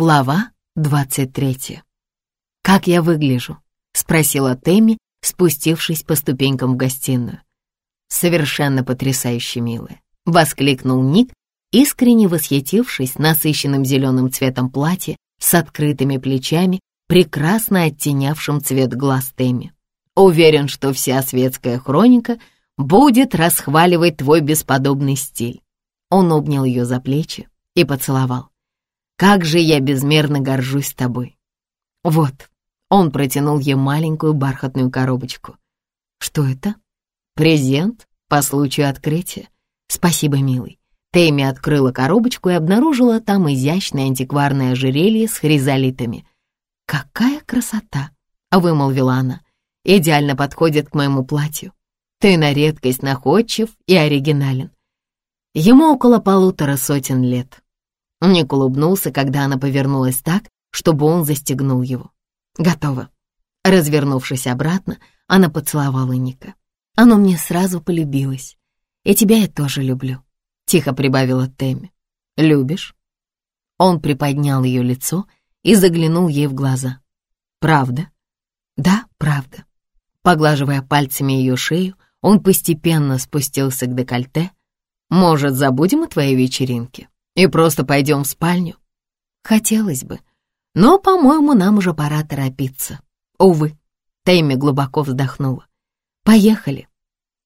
Глава 23. «Как я выгляжу?» — спросила Тэмми, спустившись по ступенькам в гостиную. «Совершенно потрясающе милая», — воскликнул Ник, искренне восхитившись насыщенным зеленым цветом платья с открытыми плечами, прекрасно оттенявшим цвет глаз Тэмми. «Уверен, что вся светская хроника будет расхваливать твой бесподобный стиль». Он обнял ее за плечи и поцеловал. Как же я безмерно горжусь тобой. Вот, он протянул ей маленькую бархатную коробочку. Что это? Презент по случаю открытия. Спасибо, милый. Тэмми открыла коробочку и обнаружила там изящное антикварное ожерелье с хризолитами. «Какая красота!» — вымолвила она. «Идеально подходит к моему платью. Ты на редкость находчив и оригинален. Ему около полутора сотен лет. Ник улыбнулся, когда она повернулась так, чтобы он застегнул его. «Готово». Развернувшись обратно, она поцеловала Ника. «Оно мне сразу полюбилось. И тебя я тоже люблю», — тихо прибавила Тэмми. «Любишь?» Он приподнял ее лицо и заглянул ей в глаза. «Правда?» «Да, правда». Поглаживая пальцами ее шею, он постепенно спустился к декольте. «Может, забудем о твоей вечеринке?» И просто пойдем в спальню? Хотелось бы, но, по-моему, нам уже пора торопиться. Увы, Тэмми глубоко вздохнула. Поехали.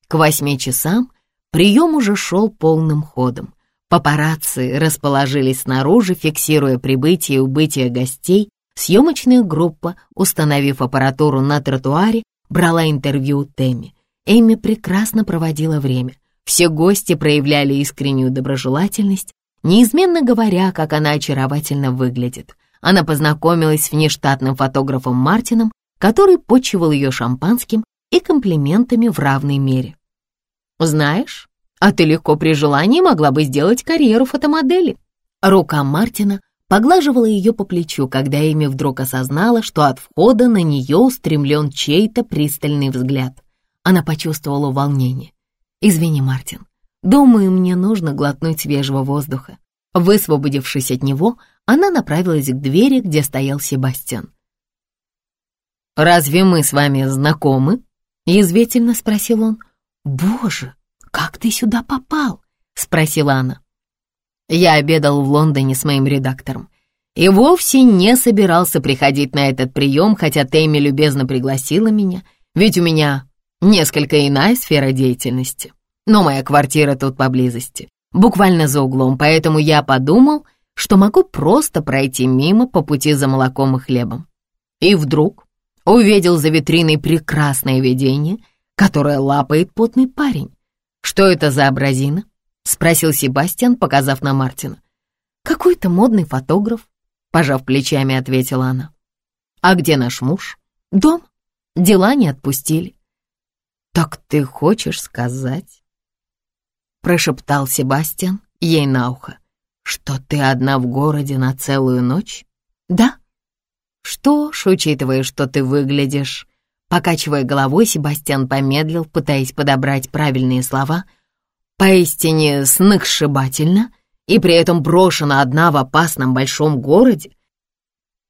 К восьми часам прием уже шел полным ходом. Папарацци расположились снаружи, фиксируя прибытие и убытие гостей. Съемочная группа, установив аппаратуру на тротуаре, брала интервью у Тэмми. Эми прекрасно проводила время. Все гости проявляли искреннюю доброжелательность, неизменно говоря, как она очаровательно выглядит. Она познакомилась с внештатным фотографом Мартином, который почивал ее шампанским и комплиментами в равной мере. «Знаешь, а ты легко при желании могла бы сделать карьеру фотомодели». Рука Мартина поглаживала ее по плечу, когда Эми вдруг осознала, что от входа на нее устремлен чей-то пристальный взгляд. Она почувствовала волнение. «Извини, Мартин, Думаю, мне нужно глотнуть свежего воздуха. Высвободившись от него, она направилась к двери, где стоял Себастьян. «Разве мы с вами знакомы?» — язвительно спросил он. «Боже, как ты сюда попал?» — спросила она. Я обедал в Лондоне с моим редактором и вовсе не собирался приходить на этот прием, хотя Тэмми любезно пригласила меня, ведь у меня несколько иная сфера деятельности но моя квартира тут поблизости, буквально за углом, поэтому я подумал, что могу просто пройти мимо по пути за молоком и хлебом. И вдруг увидел за витриной прекрасное видение, которое лапает потный парень. «Что это за образина?» — спросил Себастьян, показав на Мартина. «Какой-то модный фотограф», — пожав плечами, ответила она. «А где наш муж?» «Дом. Дела не отпустили». «Так ты хочешь сказать?» Прошептал Себастьян ей на ухо. «Что ты одна в городе на целую ночь?» «Да». «Что ж, учитывая, что ты выглядишь...» Покачивая головой, Себастьян помедлил, пытаясь подобрать правильные слова. «Поистине сногсшибательно и при этом брошена одна в опасном большом городе.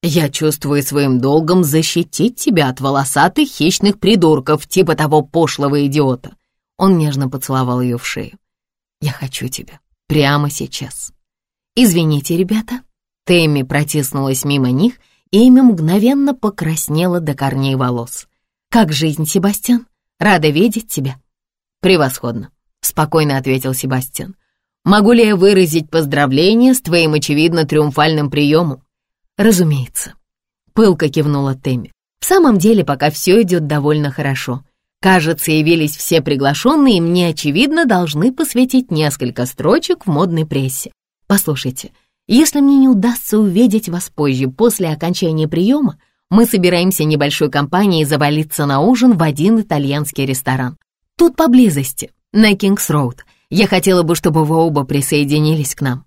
Я чувствую своим долгом защитить тебя от волосатых хищных придурков, типа того пошлого идиота». Он нежно поцеловал ее в шею. Я хочу тебя. Прямо сейчас. Извините, ребята. Тэмми протиснулась мимо них, и имя мгновенно покраснело до корней волос. «Как жизнь, Себастьян? Рада видеть тебя». «Превосходно», — спокойно ответил Себастьян. «Могу ли я выразить поздравление с твоим, очевидно, триумфальным приемом?» «Разумеется», — пылко кивнула Тэмми. «В самом деле пока все идет довольно хорошо. Кажется, явились все приглашенные, и мне, очевидно, должны посвятить несколько строчек в модной прессе. Послушайте, если мне не удастся увидеть вас позже, после окончания приема, мы собираемся небольшой компанией завалиться на ужин в один итальянский ресторан. Тут поблизости, на Кингс-Роуд. Я хотела бы, чтобы вы оба присоединились к нам.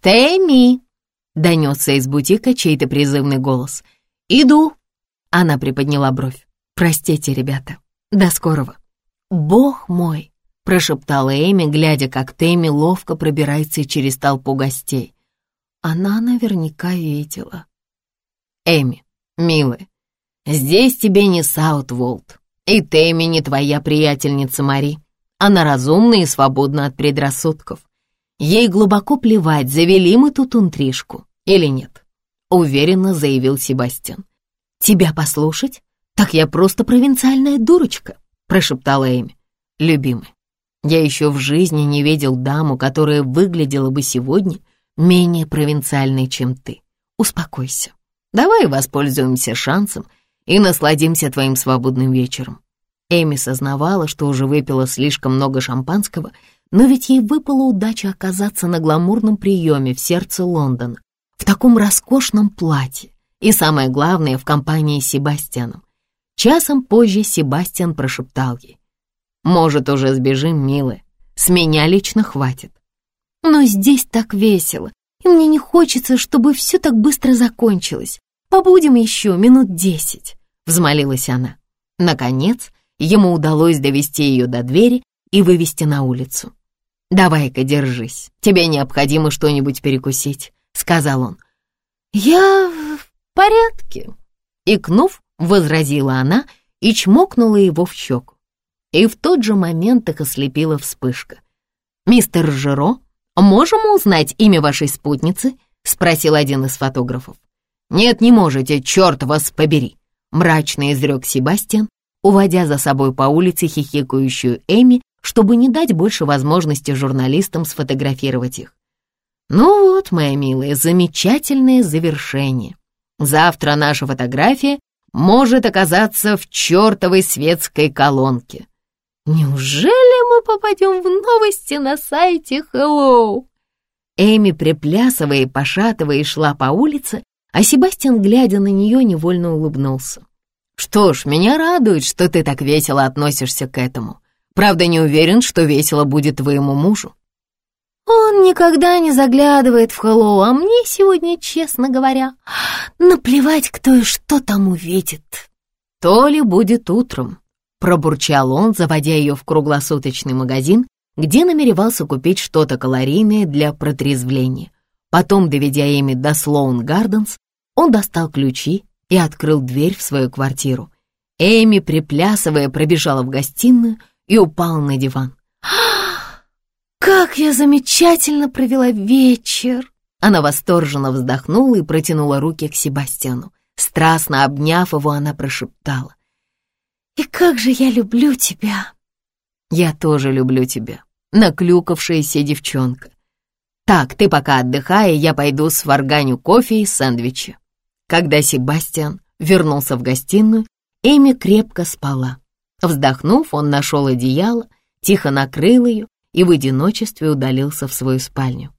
«Тэмми!» — донесся из бутика чей-то призывный голос. «Иду!» — она приподняла бровь. «Простите, ребята, до скорого. Бог мой, прошептала Эми, глядя, как Тэмми ловко пробирается через толпу гостей. она наверняка видела. Эми, милая, здесь тебе не Саутволд, и Тэмми не твоя приятельница Мари. Она разумна и свободна от предрассудков. Ей глубоко плевать, завели мы тут интрижку или нет, уверенно заявил Себастьян. Тебя послушать? Так я просто провинциальная дурочка, прошептала Эми. Любимый, я еще в жизни не видел даму, которая выглядела бы сегодня менее провинциальной, чем ты. Успокойся. Давай воспользуемся шансом и насладимся твоим свободным вечером. Эми сознавала, что уже выпила слишком много шампанского, но ведь ей выпала удача оказаться на гламурном приеме в сердце Лондона, в таком роскошном платье, и самое главное, в компании с Себастьяном. Часом позже Себастьян прошептал ей, «Может, уже сбежим, милая, с меня лично хватит». «Но здесь так весело, и мне не хочется, чтобы все так быстро закончилось. Побудем еще минут десять», — взмолилась она. Наконец, ему удалось довести ее до двери и вывести на улицу. «Давай-ка, держись, тебе необходимо что-нибудь перекусить», — сказал он. «Я в порядке», — икнув, возразила она и чмокнула его в щеку. И в тот же момент их ослепила вспышка. «Мистер Жиро, можем узнать имя вашей спутницы?» — спросил один из фотографов. «Нет, не можете, черт вас побери!» — мрачно изрек Себастьян, уводя за собой по улице хихикающую Эми, чтобы не дать больше возможности журналистам сфотографировать их. «Ну вот, моя милая, замечательное завершение. Завтра наша фотография может оказаться в чертовой светской колонке. Неужели мы попадем в новости на сайте Hello?» Эми, приплясывая и пошатывая, шла по улице, а Себастьян, глядя на нее, невольно улыбнулся. «Что ж, меня радует, что ты так весело относишься к этому. Правда, не уверен, что весело будет твоему мужу». «Он никогда не заглядывает в Хэллоу, а мне сегодня, честно говоря, наплевать, кто и что там увидит». «То ли будет утром», — пробурчал он, заводя ее в круглосуточный магазин, где намеревался купить что-то калорийное для протрезвления. Потом, доведя Эми до Слоун Гарденс, он достал ключи и открыл дверь в свою квартиру. Эми, приплясывая, пробежала в гостиную и упала на диван. «Как я замечательно провела вечер!» Она восторженно вздохнула и протянула руки к Себастьяну. Страстно обняв его, она прошептала. «И как же я люблю тебя!» «Я тоже люблю тебя, наклюкавшаяся девчонка. Так, ты пока отдыхай, я пойду сварганю кофе и сэндвичи». Когда Себастьян вернулся в гостиную, Эми крепко спала. Вздохнув, он нашел одеяло, тихо накрыл ее и в одиночестве удалился в свою спальню.